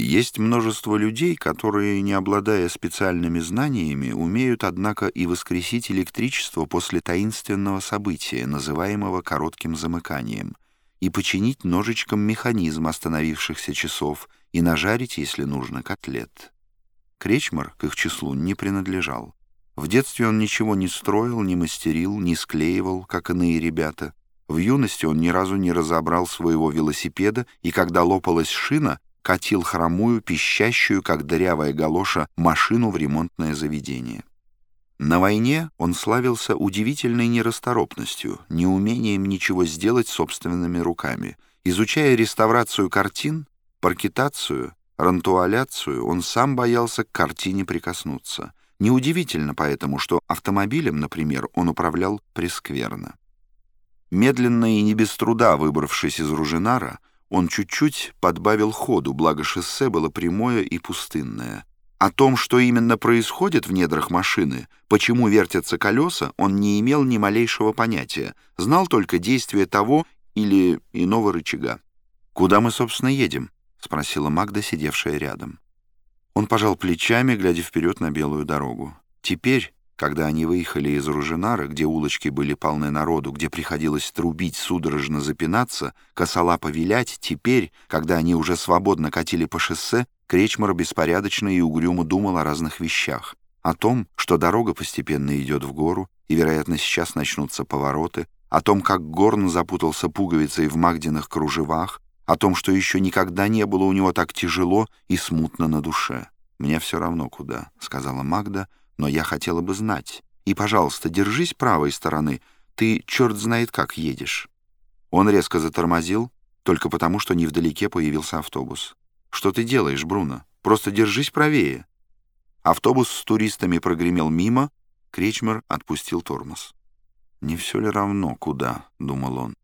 Есть множество людей, которые, не обладая специальными знаниями, умеют, однако, и воскресить электричество после таинственного события, называемого коротким замыканием, и починить ножичком механизм остановившихся часов и нажарить, если нужно, котлет. Кречмар к их числу не принадлежал. В детстве он ничего не строил, не мастерил, не склеивал, как иные ребята. В юности он ни разу не разобрал своего велосипеда, и когда лопалась шина, катил хромую, пищащую, как дырявая галоша, машину в ремонтное заведение. На войне он славился удивительной нерасторопностью, неумением ничего сделать собственными руками. Изучая реставрацию картин, паркетацию, рантуаляцию, он сам боялся к картине прикоснуться. Неудивительно поэтому, что автомобилем, например, он управлял прескверно. Медленно и не без труда выбравшись из Ружинара, он чуть-чуть подбавил ходу, благо шоссе было прямое и пустынное. О том, что именно происходит в недрах машины, почему вертятся колеса, он не имел ни малейшего понятия, знал только действие того или иного рычага. «Куда мы, собственно, едем?» — спросила Магда, сидевшая рядом. Он пожал плечами, глядя вперед на белую дорогу. Теперь, когда они выехали из Ружинара, где улочки были полны народу, где приходилось трубить, судорожно запинаться, косолапо вилять, теперь, когда они уже свободно катили по шоссе, Кречмар беспорядочно и угрюмо думал о разных вещах. О том, что дорога постепенно идет в гору, и, вероятно, сейчас начнутся повороты, о том, как Горн запутался пуговицей в Магдиных кружевах, о том, что еще никогда не было у него так тяжело и смутно на душе. «Мне все равно куда», — сказала Магда, — но я хотела бы знать. И, пожалуйста, держись правой стороны. Ты черт знает как едешь». Он резко затормозил, только потому, что невдалеке появился автобус. «Что ты делаешь, Бруно? Просто держись правее». Автобус с туристами прогремел мимо, Кречмер отпустил тормоз. «Не все ли равно, куда?» — думал он.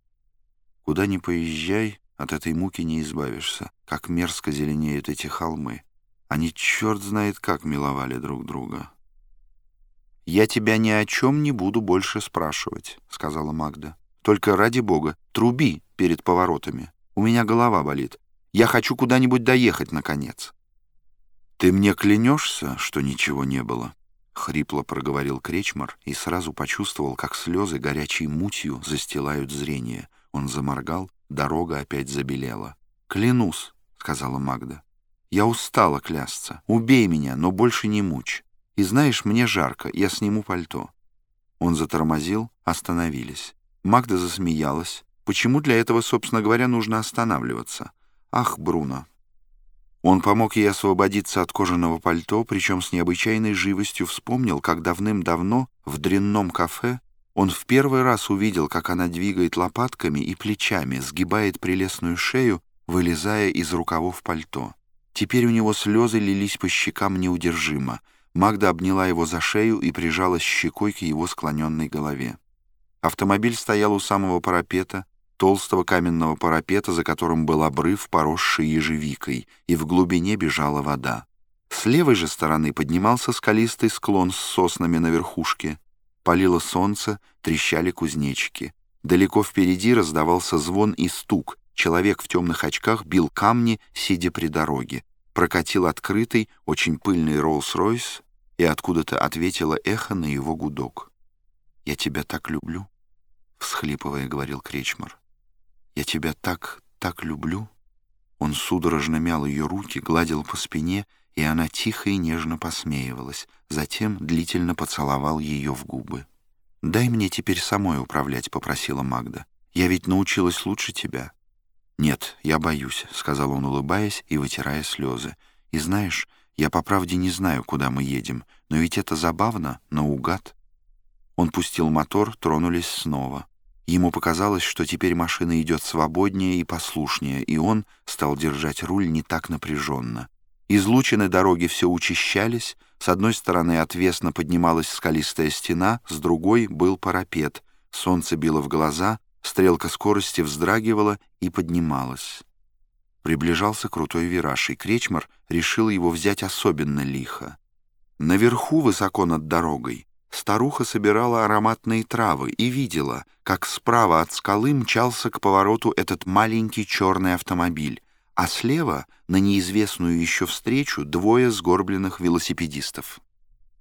«Куда ни поезжай, от этой муки не избавишься. Как мерзко зеленеют эти холмы. Они черт знает как миловали друг друга». «Я тебя ни о чем не буду больше спрашивать», — сказала Магда. «Только ради бога, труби перед поворотами. У меня голова болит. Я хочу куда-нибудь доехать, наконец». «Ты мне клянешься, что ничего не было?» — хрипло проговорил Кречмар и сразу почувствовал, как слезы горячей мутью застилают зрение. Он заморгал, дорога опять забелела. «Клянусь», — сказала Магда. «Я устала клясться. Убей меня, но больше не мучь. И знаешь, мне жарко, я сниму пальто». Он затормозил, остановились. Магда засмеялась. Почему для этого, собственно говоря, нужно останавливаться? Ах, Бруно. Он помог ей освободиться от кожаного пальто, причем с необычайной живостью вспомнил, как давным-давно в дрянном кафе он в первый раз увидел, как она двигает лопатками и плечами, сгибает прелестную шею, вылезая из рукавов пальто. Теперь у него слезы лились по щекам неудержимо — Магда обняла его за шею и прижалась щекой к его склоненной голове. Автомобиль стоял у самого парапета, толстого каменного парапета, за которым был обрыв, поросший ежевикой, и в глубине бежала вода. С левой же стороны поднимался скалистый склон с соснами на верхушке. Палило солнце, трещали кузнечики. Далеко впереди раздавался звон и стук. Человек в темных очках бил камни, сидя при дороге. Прокатил открытый, очень пыльный Роллс-Ройс, и откуда-то ответило эхо на его гудок. «Я тебя так люблю», — всхлипывая говорил Кречмар. «Я тебя так, так люблю». Он судорожно мял ее руки, гладил по спине, и она тихо и нежно посмеивалась, затем длительно поцеловал ее в губы. «Дай мне теперь самой управлять», — попросила Магда. «Я ведь научилась лучше тебя». «Нет, я боюсь», — сказал он, улыбаясь и вытирая слезы. «И знаешь, я по правде не знаю, куда мы едем, но ведь это забавно, наугад». Он пустил мотор, тронулись снова. Ему показалось, что теперь машина идет свободнее и послушнее, и он стал держать руль не так напряженно. Излучины дороги все учащались, с одной стороны отвесно поднималась скалистая стена, с другой был парапет. Солнце било в глаза, стрелка скорости вздрагивала и поднималась. Приближался крутой вираж, и Кречмар решил его взять особенно лихо. Наверху, высоко над дорогой, старуха собирала ароматные травы и видела, как справа от скалы мчался к повороту этот маленький черный автомобиль, а слева на неизвестную еще встречу двое сгорбленных велосипедистов.